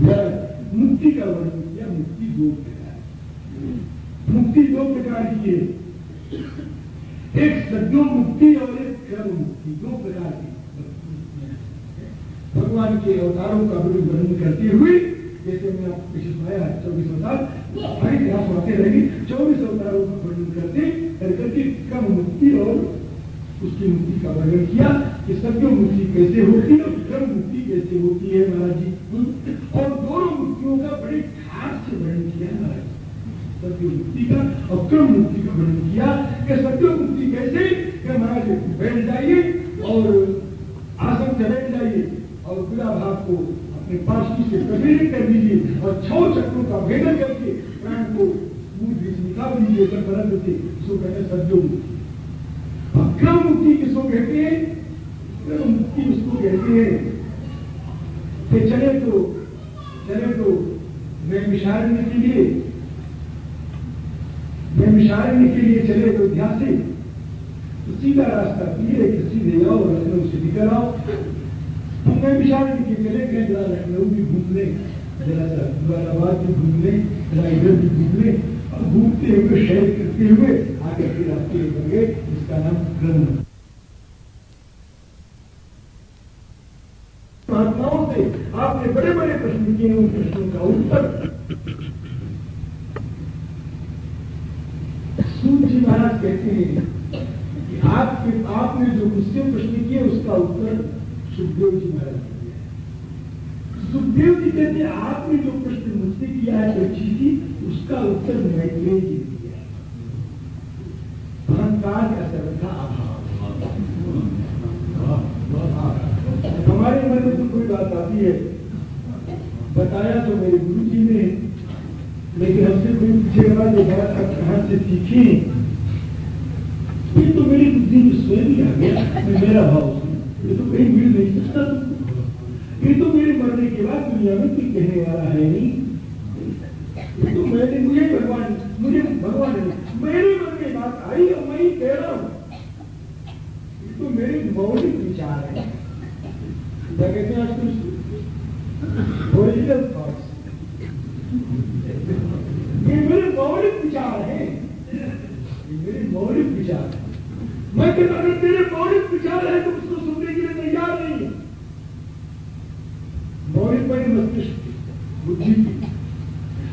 मुक्ति का वर्णन किया, मुक्ति दो प्रकार मुक्ति दो प्रकार की है एक सद्यो मुक्ति और एक क्रम मुक्ति, दो प्रकार की भगवान के अवतारों का वर्णन करते हुए, जैसे मैं आपको पीछे सुनाया चौबीस अवतार, हमारी तरह सुनाते रहेगी। चौबीस अवतारों का वर्णन करते, करके क्रम मुक्ति और उसकी मुक्ति का वर्णन किया, कि सत्य मुक्ति कैसे होती है और क्रम मुक्ति कैसे होती है, महाराज जी? और दोनों मुक्तियों का बड़े खास से वर्णन किया महाराज। सत्य मुक्ति का और क्रम मुक्ति का वर्णन किया कि सत्य मुक्ति कैसे? कि महाराज बैठ जाइए और आसन से बैठ जाइए और पूरा भाव को अपने पार्श्वी से प्रवेश कर दीजिए और छह चक्रों का भेदन करके प्राण को निकाल दीजिए सबसे उसको कहते सत्य मुक्ति क्रम मुक्ति किसको कहते हैं? क्रम मुक्ति उसको कहते हैं? कि चले तो चले तो मैं मिशारण्य के लिए मैं मिशारण्य के लिए चले तो ध्यासे तो सीधा रास्ता पीए कि सीधे जाओ लखनऊ से निकल आओ तो मैं मिशारण्य के चले गए जरा लखनऊ भी घूम ले जरा मुरादाबाद भी घूम ले जरा इधर भी घूम ले और घूमते हुए शहर करते हुए आगे फिर आपके गए इसका नाम क्रम महात्माओं से आपने बड़े बड़े प्रश्न किए उन प्रश्नों का उत्तर सूर्य जी महाराज कहते हैं कि आपके आपने जो मुझसे प्रश्न किए उसका उत्तर सुखदेव जी महाराज सुखदेव जी कहते आपने जो प्रश्न मुझसे किया है बच्ची जी, उसका उत्तर मैत्रेय जी ने दिया। अहंकार का सर्वथा अभाव हमारे मन में तो कोई बात आती है। बताया तो मेरे गुरु जी ने, लेकिन हमसे कोई पूछेगा जो बात आप कहाँ से सीखी? ये तो मेरी बुद्धि में स्वयं ही आ गया मेरा भाव ये तो कहीं मिल नहीं सकता ये तो मेरे मरने के बाद दुनिया में कोई कहने वाला है नहीं। तो मैंने, मुझे भगवान मुझे भगवान मेरे मन में बात आई और मैं ही कह रहा हूँ। ये तो मेरे मौलिक विचार है। क्या कहते हैं आज कुछ ओरिजिनल थॉट्स ये मेरे मौलिक विचार है ये मेरे मौलिक विचार है मैं कहता अगर तेरे मौलिक विचार है तो उसको सुनने के लिए तैयार नहीं है मौलिक बड़ी मस्तिष्क बुद्धि की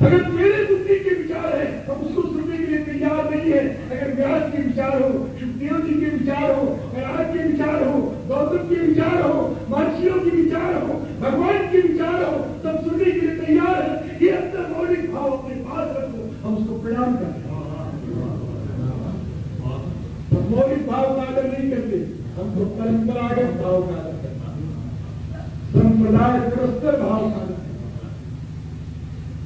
अगर मेरे बुद्धि के विचार है तो उसको सुनने के लिए तैयार नहीं है अगर व्यास के विचार हो सुखदेव जी के विचार हो महाराज के विचार हो, गौतम के विचार हो, महर्षियों के विचार हो, भगवान के विचार हो तब सुनने के लिए तैयार है। ये अंतर मौलिक भाव अपने पास रखो। हम उसको प्रणाम करते तो मौलिक भाव का आदर नहीं करते, हम तो परंपरागत भाव का आदर करते संप्रदाय पुरस्तर भाव का आदर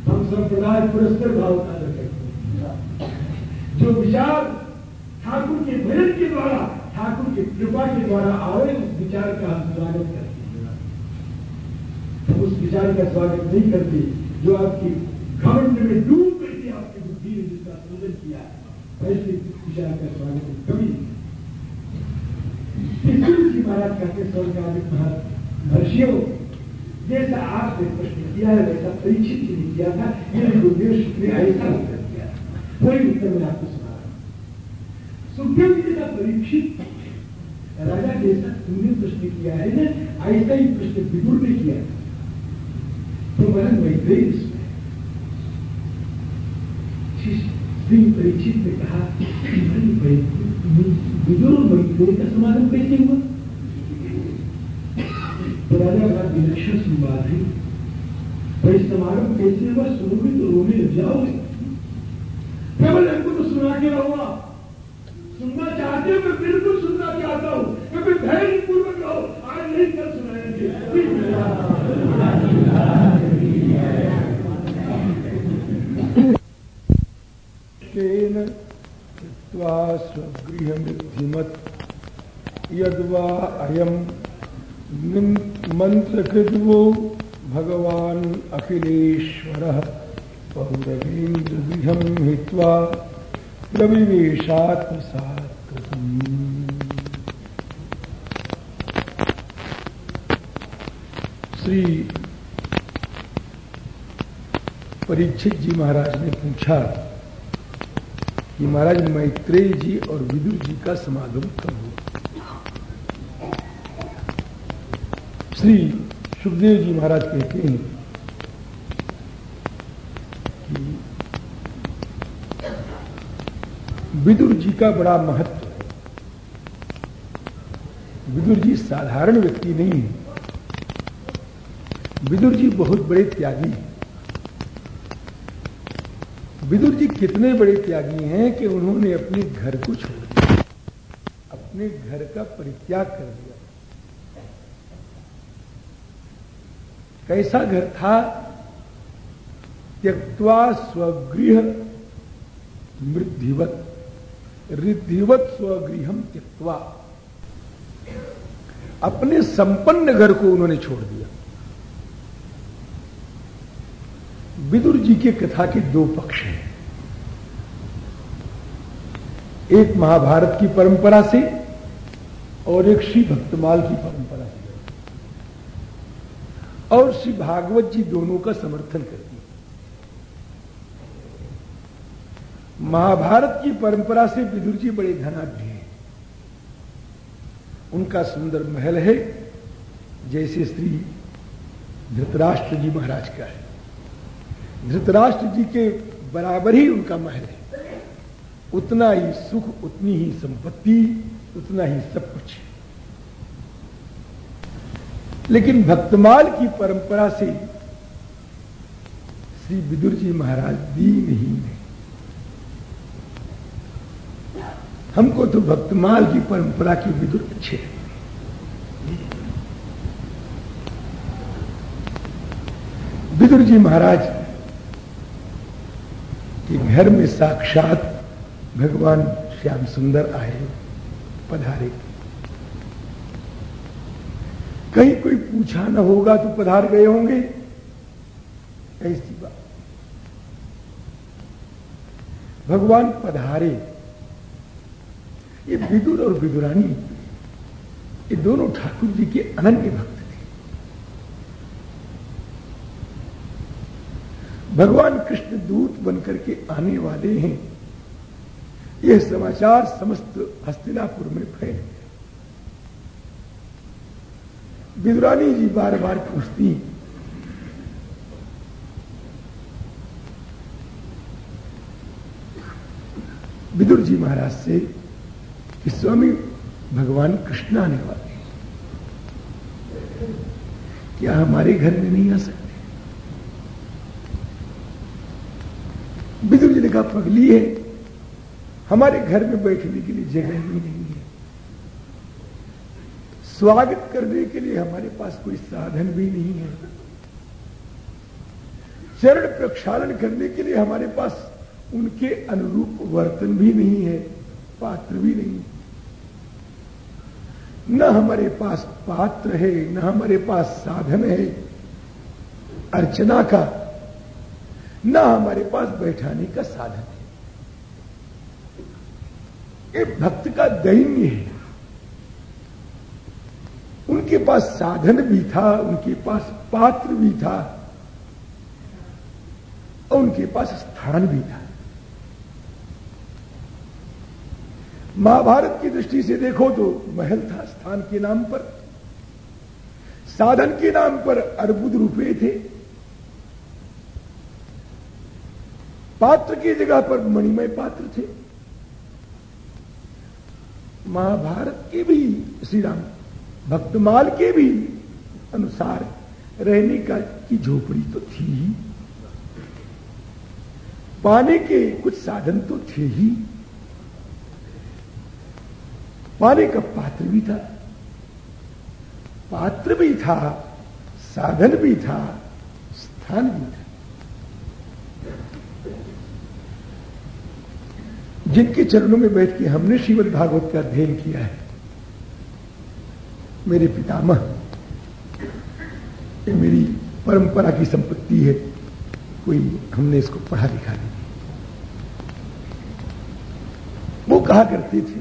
हम संप्रदाय पुरस्तर भाव का जो विचार ठाकुर के भजन के द्वारा, ठाकुर की कृपा के द्वारा आवे उस विचार का हम स्वागत करते हम उस विचार का स्वागत नहीं करते, जो आपकी घमंड में डूब करके आपकी बुद्धि ने जिसका सूजन किया है ऐसे विचार का स्वागत कभी जी महाराज कहते स्वर्गाधिक महाराज महर्षियों, जैसा आपने प्रश्न किया है, वैसा परीक्षित जी किया था गुरुदेव शुक्र ने ऐसा वही उत्तर मैं आपको सुना रहा। सुखदेव जी जैसा परीक्षित राजा जैसा तुमने प्रश्न किया है ना ऐसा ही प्रश्न विदुर ने किया तो मैत्रेय इसमें श्री परीक्षित ने कहा विदुर मैत्रेय का समागम कैसे हुआ? तो राजा का विलक्षण संवाद है। समागम कैसे हुआ? सुनोगे तो रोने लग जाओगे। केवल हमको तो सुना के रहो सुनना चाहते मैं बिल्कुल सुनना चाहता हूँ। क्योंकि धैर्य पूर्वक रहो। आज नहीं, कल सुनाएँगे। स्वगृहमिधिमत् यद्वा अयम मंत्रकृद्वो भगवान अखिलेश्वर। पौरवीन्द्रगृहं हित्वा प्रविवेशात्मसात्कृतम् श्री परीक्षित जी महाराज ने पूछा कि महाराज मैत्रेय जी और विदुर जी का समागम कब हुआ? श्री सुखदेव जी महाराज कहते हैं विदुर जी का बड़ा महत्व। है विदुर जी साधारण व्यक्ति नहीं है। विदुर जी बहुत बड़े त्यागी हैं। विदुर जी कितने बड़े त्यागी हैं कि उन्होंने अपने घर को छोड़ दिया। अपने घर का परित्याग कर दिया। कैसा घर था? त्यक्वा स्वगृह मृद्धिवत। रिद्धिवत स्वगृहम त्यक्वा अपने संपन्न घर को उन्होंने छोड़ दिया। विदुर जी के कथा के दो पक्ष हैं। एक महाभारत की परंपरा से और एक श्री भक्तमाल की परंपरा से। और श्री भागवत जी दोनों का समर्थन करती है महाभारत की परंपरा से विदुर जी बड़े धनाढ़ हैं। उनका सुंदर महल है, जैसे श्री धृतराष्ट्र जी महाराज का है। धृतराष्ट्र जी के बराबर ही उनका महल है। उतना ही सुख, उतनी ही संपत्ति, उतना ही सब कुछ लेकिन भक्तमाल की परंपरा से श्री विदुर जी महाराज नहीं है। हमको तो भक्तमाल की परंपरा की विदुर अच्छे है। विदुर जी महाराज, के घर में साक्षात भगवान श्याम सुंदर आए, पधारे। कहीं कोई पूछा ना होगा तो पधार गए होंगे। ऐसी बात। भगवान पधारे। ये विदुर और विदुरानी, ये दोनों ठाकुर जी के अनन्य भक्त थे। भगवान कृष्ण दूत बनकर के आने वाले हैं। यह समाचार समस्त हस्तिनापुर में फैल गया। विदुरानी जी बार बार पूछती विदुर जी महाराज से स्वामी भगवान कृष्ण आने वाले क्या हमारे घर में नहीं आ सकते? विदुर जी ने कहा, पगली है। हमारे घर में बैठने के लिए जगह भी नहीं है। स्वागत करने के लिए हमारे पास कोई साधन भी नहीं है। चरण प्रक्षालन करने के लिए हमारे पास उनके अनुरूप वर्तन भी नहीं है। पात्र भी नहीं। न हमारे पास पात्र है, न हमारे पास साधन है, अर्चना का, न हमारे पास बैठाने का साधन है। ये भक्त का दैन्य है। उनके पास साधन भी था, उनके पास पात्र भी था, और उनके पास स्थान भी था। महाभारत की दृष्टि से देखो तो महल था स्थान के नाम पर। साधन के नाम पर अर्बुद रुपए थे। पात्र की जगह पर मणिमय पात्र थे। महाभारत के भी श्री राम भक्तमाल के भी अनुसार रहने का की झोपड़ी तो थी ही। पाने के कुछ साधन तो थे ही। पाने का पात्र भी था, पात्र भी था, साधन भी था, स्थान भी था। जिनके चरणों में बैठ के हमने श्रीमद भागवत का अध्ययन किया है, मेरे पितामह मेरी परंपरा की संपत्ति है, कोई हमने इसको पढ़ा लिखा नहीं। वो कहा करते थे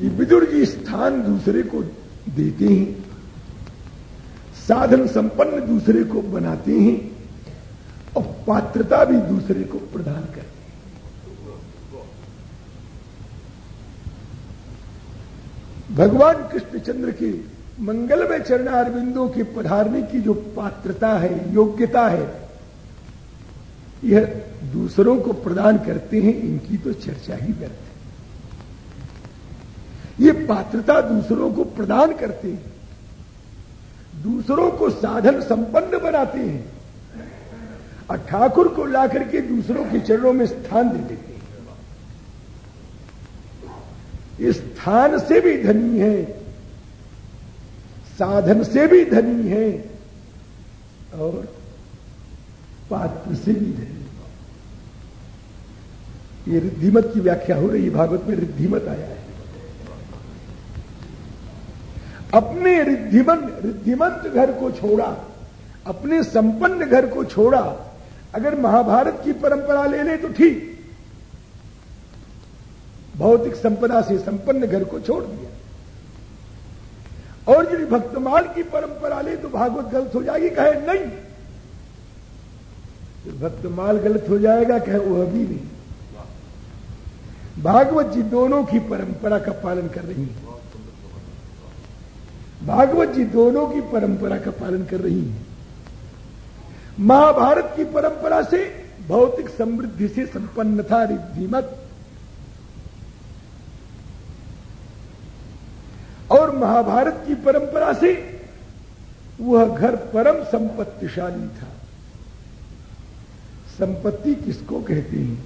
कि विदुर जी स्थान दूसरे को देते हैं, साधन संपन्न दूसरे को बनाते हैं, और पात्रता भी दूसरे को प्रदान करते हैं। भगवान कृष्णचंद्र के मंगलमय चरणार बिंदु के पधारने की जो पात्रता है, योग्यता है, यह दूसरों को प्रदान करते हैं, इनकी तो चर्चा ही करते ये पात्रता दूसरों को प्रदान करते हैं। दूसरों को साधन संपन्न बनाते हैं। और ठाकुर को लाकर के दूसरों के चरणों में स्थान दे देते हैं। स्थान से भी धनी है। साधन से भी धनी है। और पात्र से भी धनी ये रिद्धिमत की व्याख्या हो रही है, भागवत में रिद्धिमत आया है। अपने रिद्धिमन, रिद्धिमंत घर को छोड़ा, अपने संपन्न घर को छोड़ा। अगर महाभारत की परंपरा ले ले तो ठीक। भौतिक संपदा से संपन्न घर को छोड़ दिया। और यदि भक्तमाल की परंपरा ले तो भागवत गलत हो जाएगी, कहे नहीं। तो भक्तमाल गलत हो जाएगा, कहे वह भी नहीं। भागवत जी दोनों की परंपरा का पालन कर रही है। भागवत जी दोनों की परंपरा का पालन कर रही है। महाभारत की परंपरा से भौतिक समृद्धि से संपन्न था रिद्धिमत और महाभारत की परंपरा से वह घर परम संपत्तिशाली था। संपत्ति किसको कहते हैं?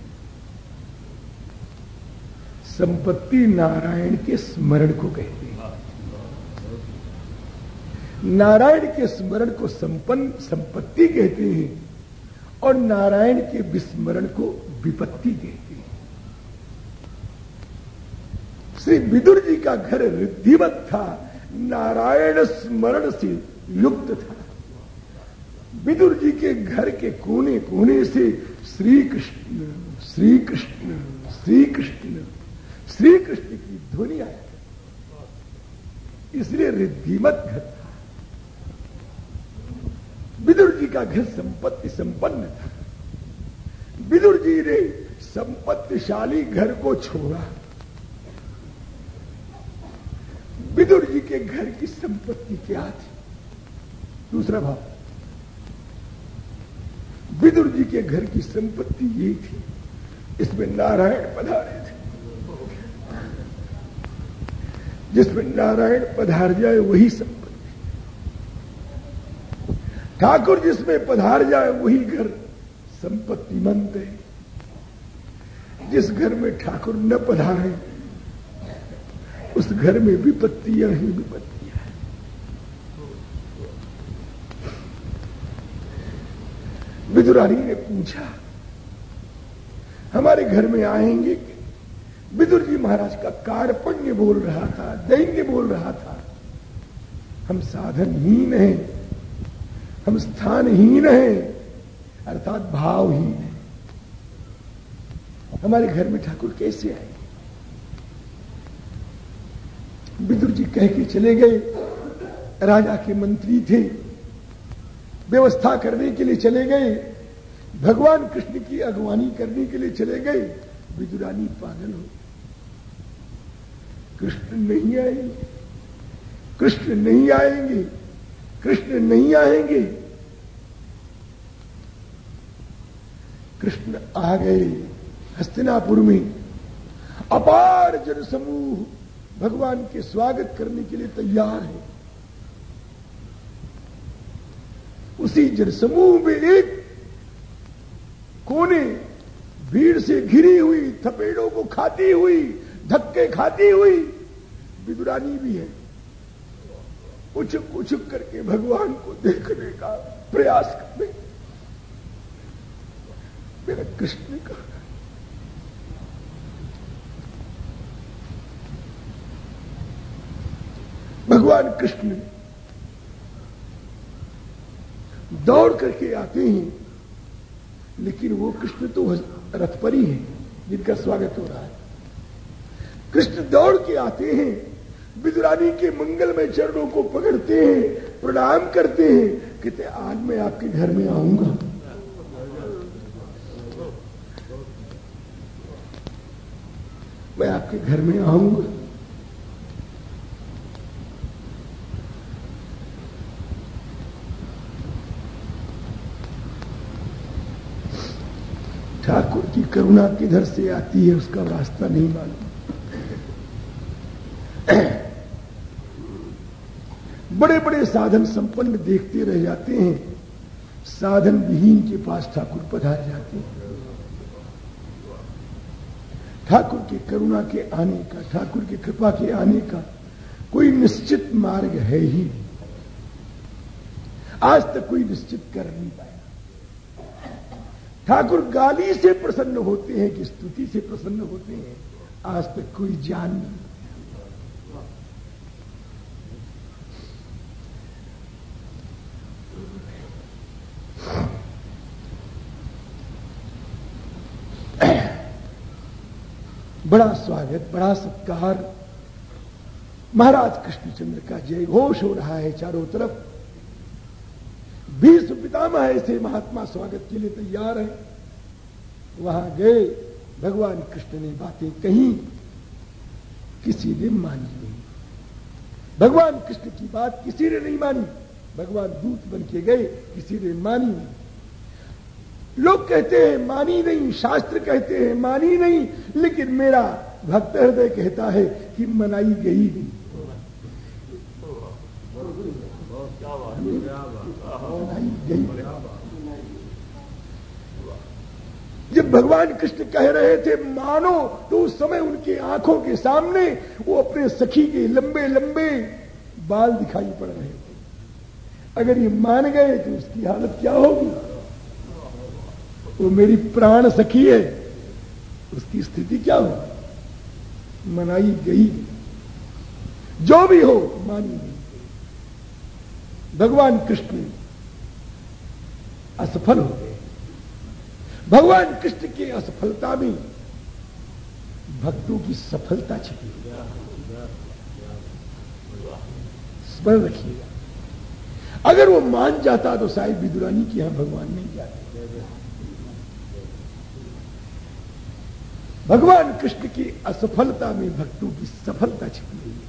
संपत्ति नारायण के स्मरण को कहते हैं। नारायण के स्मरण को संपन्न, संपत्ति कहते हैं और नारायण के विस्मरण को विपत्ति कहते हैं। श्री विदुर जी का घर रिद्धिवत था, नारायण स्मरण से युक्त था। विदुर जी के घर के कोने कोने से श्री कृष्ण श्री कृष्ण श्री कृष्ण श्री कृष्ण की ध्वनि आया। इसलिए रिद्धिमत घर था। विदुर जी का घर संपत्ति संपन्न था। विदुर जी ने संपत्तिशाली घर को छोड़ा। विदुर जी के घर की संपत्ति क्या थी? दूसरा भाव। विदुर जी के घर की संपत्ति ये थी इसमें नारायण पधारे थे। जिसमें नारायण पधार जाए, वही संपत्ति ठाकुर जिसमें पधार जाए, वही घर संपत्ति मंत है। जिस घर में ठाकुर न पधारे, उस घर में विपत्तियाँ ही विपत्तियाँ विदुरानी ने पूछा, हमारे घर में आएँगे विदुर जी महाराज का कारपण्य बोल रहा था, दैन्य बोल रहा था। हम साधनहीन हैं। हम स्थानहीन हैं, अर्थात भावहीन हैं। हमारे घर में ठाकुर कैसे आए? विदुर जी कह के चले गए, राजा के मंत्री थे। व्यवस्था करने के लिए चले गए, भगवान कृष्ण की अगवानी करने के लिए चले गए, विदुरानी पागल हो कृष्ण नहीं आएँगे, कृष्ण नहीं आएँगे। कृष्ण नहीं आएँगे। कृष्ण आ गए हस्तिनापुर में। अपार जनसमूह भगवान के स्वागत करने के लिए तैयार है। उसी जनसमूह में एक कोने भीड़ से घिरी हुई, थपेड़ों को खाती हुई, धक्के खाती हुई, विदुरानी भी है। उछुक उछुक करके भगवान को देखने का प्रयास करने। मेरा कृष्ण का भगवान कृष्ण, दौड़ करके आते हैं, लेकिन वो कृष्ण तो रथ पर ही है, जिनका स्वागत हो रहा है। कृष्ण दौड़ के आते हैं विदुरानी के मंगल में चरणों को पकड़ते हैं, प्रणाम करते हैं, कहते आज मैं आपके घर में आऊँगा। मैं आपके घर में आऊँगा। ठाकुर की करुणा किधर से आती है, उसका रास्ता नहीं मालूम। बड़े बड़े साधन संपन्न देखते रह जाते हैं। साधन विहीन के पास ठाकुर पधार जाते हैं। ठाकुर की करुणा के आने का, ठाकुर की कृपा के आने का कोई निश्चित मार्ग है ही आज तक कोई निश्चित कर नहीं पाया। ठाकुर गाली से प्रसन्न होते हैं कि स्तुति से प्रसन्न होते हैं। आज तक कोई जान नहीं बड़ा स्वागत, बड़ा सत्कार। महाराज कृष्णचंद्र का जय घोष हो रहा है चारों तरफ़। बीस पितामह ऐसे महात्मा स्वागत के लिए तैयार है। वहाँ गए, भगवान कृष्ण ने बातें कही किसी ने मानी नहीं। भगवान कृष्ण की बात किसी ने नहीं मानी। भगवान दूत बन के गए, किसी ने मानी नहीं। लोग कहते हैं, मानी नहीं, शास्त्र कहते हैं, मानी नहीं, लेकिन मेरा भक्त हृदय कहता है कि मनाई गई। नहीं मनाई गई। जब भगवान कृष्ण कह रहे थे, मानो तो उस समय उनके आँखों के सामने वो अपने सखी के लंबे लंबे बाल दिखाई पड़ रहे थे। अगर ये मान गए तो उसकी हालत क्या होगी? वो मेरी प्राण सखी है। उसकी स्थिति क्या हो? मनाई गई। जो भी हो, मानी गई। भगवान कृष्ण असफल हो गए। भगवान कृष्ण की असफलता में भक्तों की सफलता छिपी स्मरण रखिएगा। अगर वो मान जाता तो साहिब विदुरानी की यहाँ भगवान नहीं जाते। भगवान कृष्ण की असफलता में भक्तों की सफलता छिपी हुई है।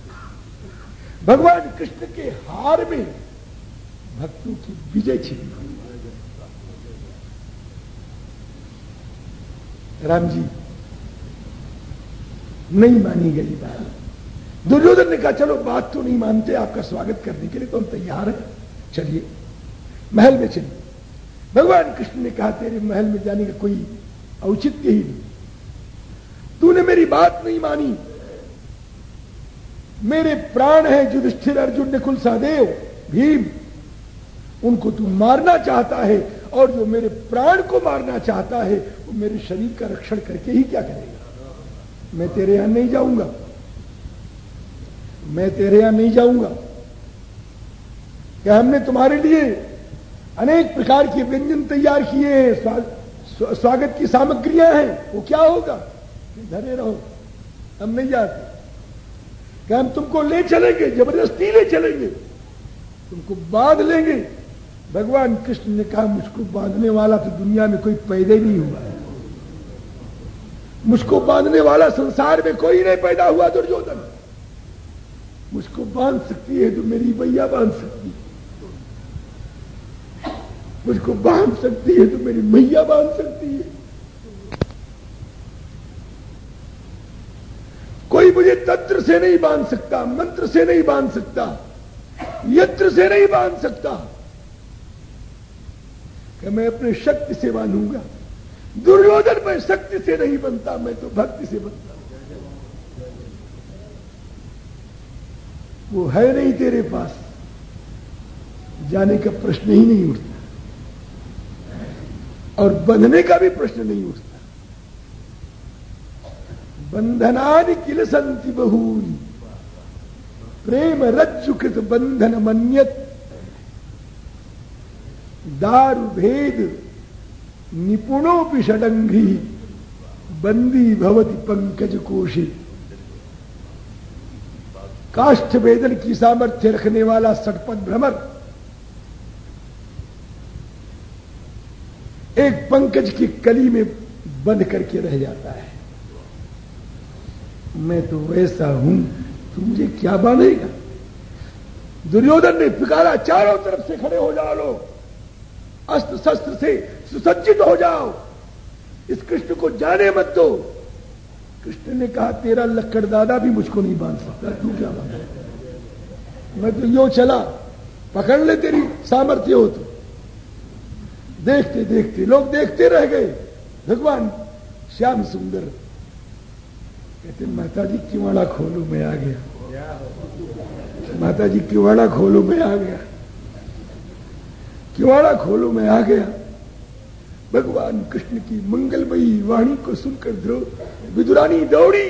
भगवान कृष्ण के हार में भक्तों की विजय छिपी हुई है। राम जी, नहीं मानी गई बात। दुर्योधन ने कहा, चलो, बात तो नहीं मानते, आपका स्वागत करने के लिए तो हम तैयार हैं। चलिए, महल में चलिए। भगवान कृष्ण ने कहा, तेरे महल में जाने का कोई औचित्य ही नहीं। तूने मेरी बात नहीं मानी। मेरे प्राण है युधिष्ठिर अर्जुन निकुल सहदेव भीम, उनको तू मारना चाहता है और जो मेरे प्राण को मारना चाहता है, वो मेरे शरीर का रक्षण करके ही क्या करेगा? मैं तेरे यहाँ नहीं जाऊँगा। मैं तेरे यहाँ नहीं जाऊँगा। क्या हमने तुम्हारे लिए अनेक प्रकार के व्यंजन तैयार किए हैं? स्वागत की सामग्रियाँ हैं। वो क्या होगा? धरे रहो। हम नहीं जाते। क्या हम तुमको ले चलेंगे, ज़बरदस्ती ले चलेंगे। तुमको बाँध लेंगे। भगवान कृष्ण ने कहा, मुझको बांधने वाला तो दुनिया में कोई पैदा ही नहीं हुआ है। मुझको बांधने वाला संसार में कोई नहीं पैदा हुआ, दुर्योधन। मुझको बाँध सकती है तो मेरी भैया बाँध सकती है। मुझको बाँध सकती है तो मेरी मैया बाँध सकती है। कोई मुझे तंत्र से नहीं बाँध सकता, मंत्र से नहीं बाँध सकता, यंत्र से नहीं बाँध सकता। कि मैं अपने शक्ति से बांधूँगा। दुर्योधन में शक्ति से नहीं बनता, मैं तो भक्ति से बनता वो है नहीं तेरे पास। जाने का प्रश्न ही नहीं उठता। और बंधने का भी प्रश्न नहीं उठता। बंधनानि किल संति बहूनी प्रेम रज्जुकृत बंधन मन्यत दारु भेद निपुणों षडंघ्री बंदी भवती पंकज कोशी काष्ठ वेदन की सामर्थ्य रखने वाला सटपथ भ्रमर एक पंकज की कली में बंध करके रह जाता है। मैं तो वैसा हूँ तो मुझे क्या बांधेगा? दुर्योधन ने पिकारा चारों तरफ़ से खड़े हो जाओ लोग। अस्त्र शस्त्र से सुसज्जित हो जाओ। इस कृष्ण को जाने मत दो। कृष्ण ने कहा, तेरा लक्कड़ दादा भी मुझको नहीं बाँध सकता, तू क्या बाँध? मैं तो यो चला, पकड़ ले तेरी सामर्थ्य हो तो। देखते देखते लोग देखते रह गए। भगवान, श्याम सुंदर कहते माता जी किवाड़ा खोलो मैं आ गया? माता जी किवाड़ा खोलो मैं आ गया? किवाड़ा खोलो मैं आ गया? भगवान कृष्ण की मंगलमयी वाणी को सुनकर ध्रो विदुरानी दौड़ी।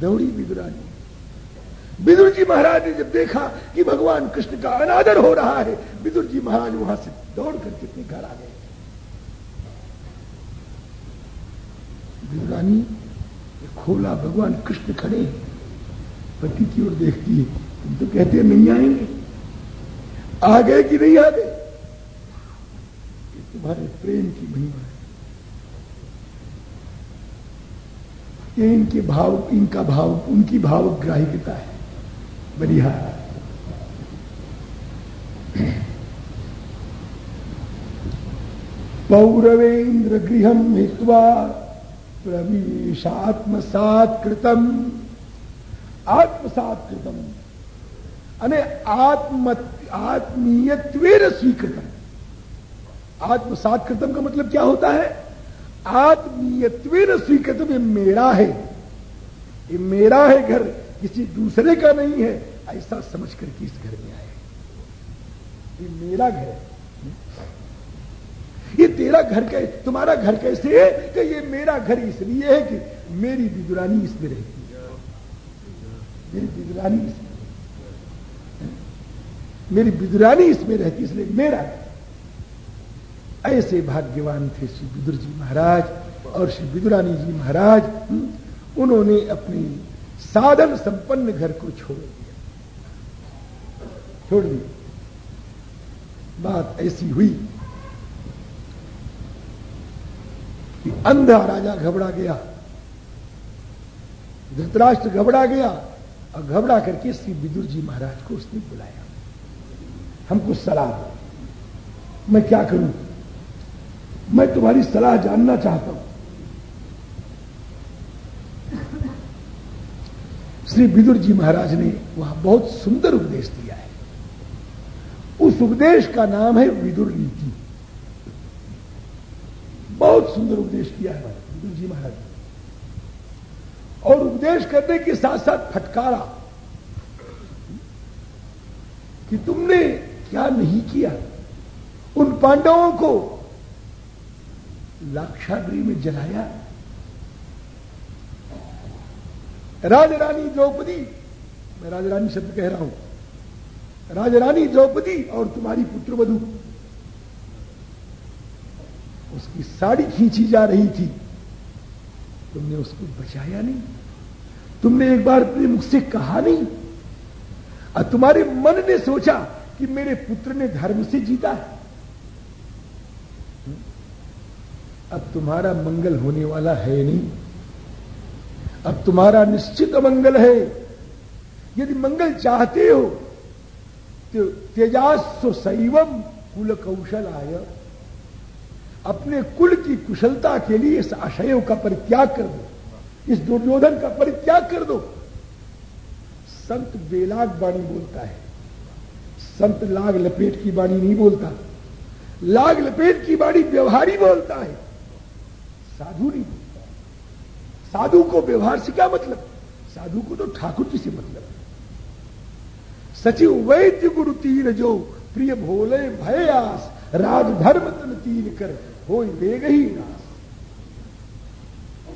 दौड़ी विदुरानी। विदुर जी महाराज ने जब देखा कि भगवान कृष्ण का अनादर हो रहा है विदुर जी महाराज वहाँ से दौड़ करके अपने घर आ गए? विदुरानी खोला भगवान कृष्ण खड़े पति की ओर देखती है। तुम तो कहते हैं, नहीं आएँगे। आ गए कि नहीं आ गए? तुम्हारे प्रेम की महिमा है। ये इनके भाव, इनका भाव, उनकी भावग्राहिकता है। बलिहार। पौरवेन्द्र गृह हित्वा प्रवेशात्मसात कृतम आत्मसात कृतम अने आत्म आत्मीयत्व स्वीकृतम। आत्मसात कृतम का मतलब क्या होता है? आत्मीयत्व स्वीकृतम। ये मेरा है। ये मेरा है घर। किसी दूसरे का नहीं है। ऐसा समझ करके इस घर में आए। ये मेरा घर है। ये तेरा घर कैसे तुम्हारा घर कैसे है कि ये मेरा घर इसलिए है कि मेरी विदुरानी इसमें रहती है? मेरी विदुरानी इसमें मेरी विदुरानी इसमें रहती इसलिए मेरा ऐसे भाग्यवान थे श्री विदुर जी महाराज और श्री विदुरानी जी महाराज हम्म, उन्होंने अपनी साधन संपन्न घर को छोड़ दिया। छोड़ दिया। बात ऐसी हुई कि अंधा राजा घबरा गया। धृतराष्ट्र घबरा गया और घबरा करके श्री विदुर जी महाराज को उसने बुलाया। हमको सलाह दो। मैं क्या करूँ? मैं तुम्हारी सलाह जानना चाहता हूँ। श्री विदुर जी महाराज ने वहाँ बहुत सुंदर उपदेश दिया है। उस उपदेश का नाम है विदुर नीति। बहुत सुंदर उपदेश किया है विदुर जी महाराज ने। और उपदेश करने के साथ साथ फटकारा कि तुमने क्या नहीं किया? उन पांडवों को लाक्षागृह में जलाया। राज रानी द्रौपदी, मैं राज रानी शब्द कह रहा हूँ राज रानी द्रौपदी और तुम्हारी पुत्र वधु उसकी साड़ी खींची जा रही थी। तुमने उसको बचाया नहीं। तुमने एक बार अपने मुख से कहा नहीं। और तुम्हारे मन ने सोचा कि मेरे पुत्र ने धर्म से जीता है। अब तुम्हारा मंगल होने वाला है नहीं। अब तुम्हारा निश्चित मंगल है। यदि मंगल चाहते हो तो तेजास्व सैवम कुल कौशल आय अपने कुल की कुशलता के लिए इस आशयों का परित्याग कर दो। इस दुर्योधन का परित्याग कर दो। संत बेलाग बाणी बोलता है। संत लाग लपेट की बाणी नहीं बोलता। लाग लपेट की बाणी व्यवहारी बोलता है। साधु नहीं बोलता। साधु को व्यवहार से क्या मतलब? साधु को तो ठाकुर जी से मतलब। सचिव वैद्य गुरु तीर जो प्रिय भोले भयास राजधर्म तन तीर कर हो वेग ही नाश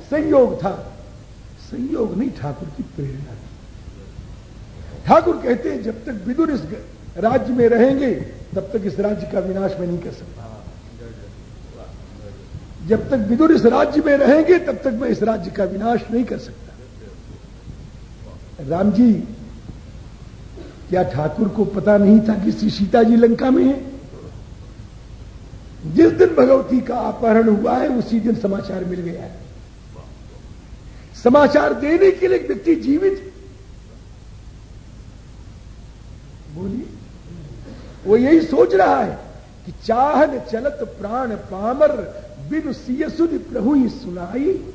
संयोग था। संयोग नहीं, ठाकुर की प्रेरणा। थी ठाकुर कहते हैं, जब तक विदुर इस राज्य में रहेंगे, तब तक इस राज्य का विनाश मैं नहीं कर सकता। जब तक विदुर इस राज्य में रहेंगे, तब तक मैं इस राज्य का विनाश नहीं कर सकता। राम जी, क्या ठाकुर को पता नहीं था कि श्री सीता जी लंका में है? जिस दिन भगवती का अपहरण हुआ है, उसी दिन समाचार मिल गया है। समाचार देने के लिए एक व्यक्ति जीवित बोलिए। वो यही सोच रहा है कि चाहन चलत प्राण पामर, बिन सियसुद प्रभु ही सुनाई।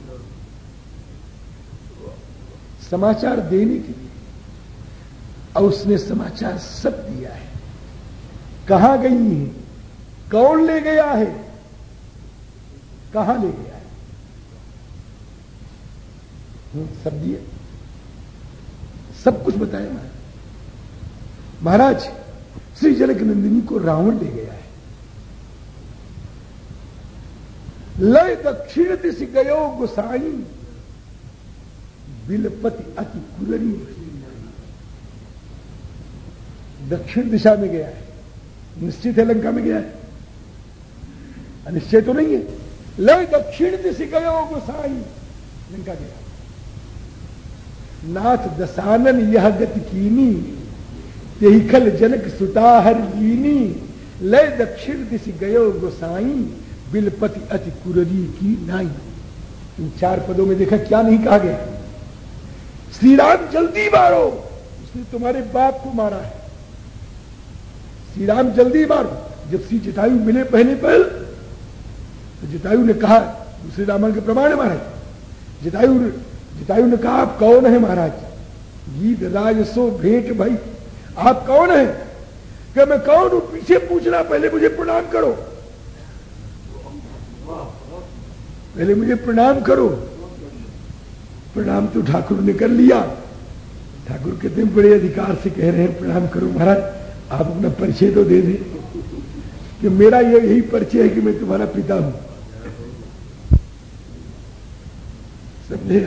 समाचार देने के लिए। और उसने समाचार सब दिया है। कहा गई है? कौन ले गया है? कहाँ ले गया है? सब दिए। सब कुछ बताया महाराज महाराज, श्री जनक नंदिनी को रावण ले गया है। लय दक्षिण दिश गयो गुसाई। बिलपति अति कुलरी दक्षिण दिशा में गया है। निश्चित है लंका में गया है। अनिश्चय तो नहीं है। लय दक्षिण दिश गयो गोसाई लंका गया नाथ दसानन यह गति कीनी खल जनक सुताहर लीनी लय दक्षिण दिश गयो गोसाई बिलपति अति कुररी की नाई। इन चार पदों में देखा क्या नहीं कहा गया। श्री राम जल्दी मारो। उसने तुम्हारे बाप को मारा है। श्री राम जल्दी मारो। जब श्री जटायु मिले पहले पहल तो जटायु ने कहा, दूसरे रामायण के प्रमाण महाराज। जटायु जटायु ने कहा, आप कौन है महाराज? गीत राज सो भेंट भाई, आप कौन है? क्या मैं कौन हूँ? पीछे पूछना, पहले मुझे प्रणाम करो। पहले मुझे प्रणाम करो। प्रणाम तो ठाकुर ने कर लिया। ठाकुर कितने बड़े अधिकार से कह रहे हैं, प्रणाम करो महाराज, आप अपना परिचय तो दे दें। कि मेरा यही परिचय है कि मैं तुम्हारा पिता हूँ। समझे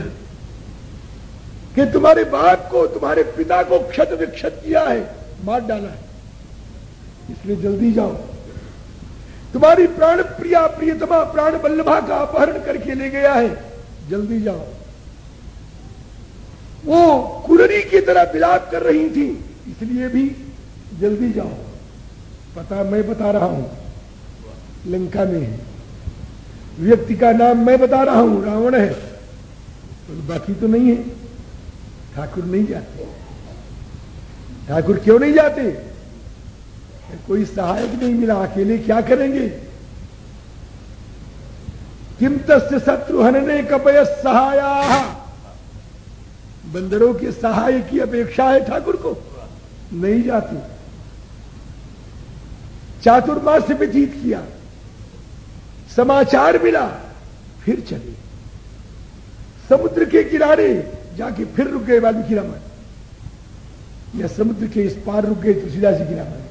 कि तुम्हारे बाप को, तुम्हारे पिता को क्षत विक्षत किया है, मार डाला है। इसलिए जल्दी जाओ। तुम्हारी प्राण प्रिया प्रियतमा प्राण बल्लभा का अपहरण करके ले गया है। जल्दी जाओ। वो कुलरी की तरह विलाप कर रही थी, इसलिए भी जल्दी जाओ। पता मैं बता रहा हूँ, लंका में है। व्यक्ति का नाम मैं बता रहा हूँ, रावण है। तो बाकी तो नहीं है। ठाकुर नहीं जाते। ठाकुर क्यों नहीं जाते? कोई सहायक नहीं मिला, अकेले क्या करेंगे? किम तस्य शत्रु हनने कपय सहाया? बंदरों के सहाय की अपेक्षा है ठाकुर को। नहीं जाती। चातुर्मास व्यतीत किया। समाचार मिला, फिर चले। समुद्र के किनारे जाके फिर रुक गए वाल्मीकि रामायण। या समुद्र के इस पार रुक गए तुलसीदास जी की रामायण।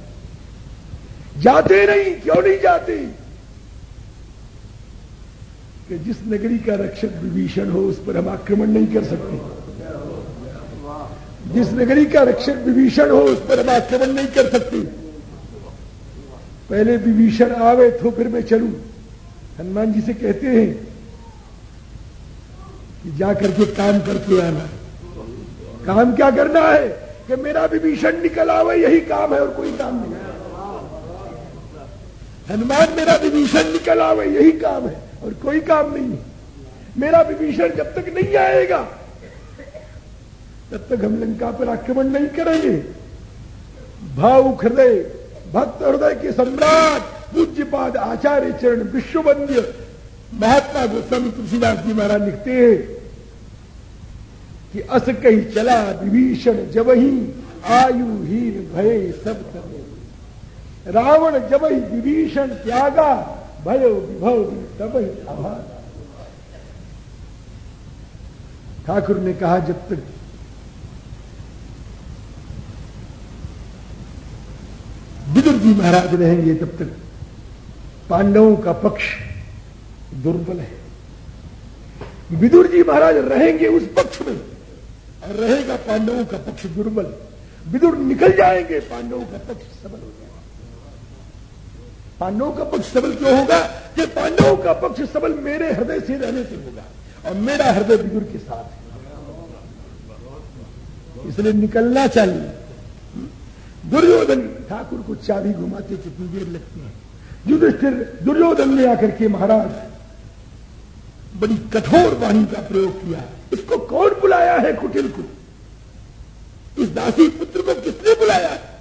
जाते नहीं, क्यों नहीं जाते? कि जिस नगरी का रक्षक विभीषण हो, उस पर हम आक्रमण नहीं कर सकते। जिस नगरी का रक्षक विभीषण हो, उस पर हम आक्रमण नहीं कर सकते। पहले विभीषण आवे तो फिर मैं चलू। हनुमान जी से कहते हैं कि जाकर के काम करके आना काम क्या करना है कि मेरा विभीषण निकल आवे, यही काम है और कोई काम नहीं। हनुमान मेरा विभीषण निकल आवे, यही काम है और कोई काम नहीं। है मेरा विभीषण जब तक नहीं आएगा, तब तक हम लंका पर आक्रमण नहीं करेंगे। भाव हृदय, भक्त हृदय के सम्राट, पूज्यपाद आचार्य चरण विश्ववंद्य महात्मा गोस्वामी तुलसीदास जी महाराज लिखते हैं कि अस कही चला विभीषण जब ही आयुहीन भय सब तब रावण जब ही विभीषण त्यागा, भयो विभव तब ही ठाकुर ने कहा, जब तक विदुर जी महाराज रहेंगे, तब तक पांडवों का पक्ष दुर्बल है। विदुर जी महाराज रहेंगे उस पक्ष में। रहेगा पांडवों का पक्ष दुर्बल। विदुर निकल जाएँगे, पांडवों का पक्ष सबल हो जाएगा। पांडवों का पक्ष सबल क्यों होगा? कि पांडवों का पक्ष सबल मेरे हृदय से रहने से होगा और मेरा हृदय विदुर के साथ है। इसलिए निकलना चाहिए। दुर्योधन ठाकुर को चाबी घुमाते कितनी देर लगती है। युधिष्ठिर दुर्योधन ने आकर के महाराज बड़ी कठोर वाणी का प्रयोग किया है। इसको कौन बुलाया है कुटिल को? इस दासी पुत्र को किसने बुलाया है?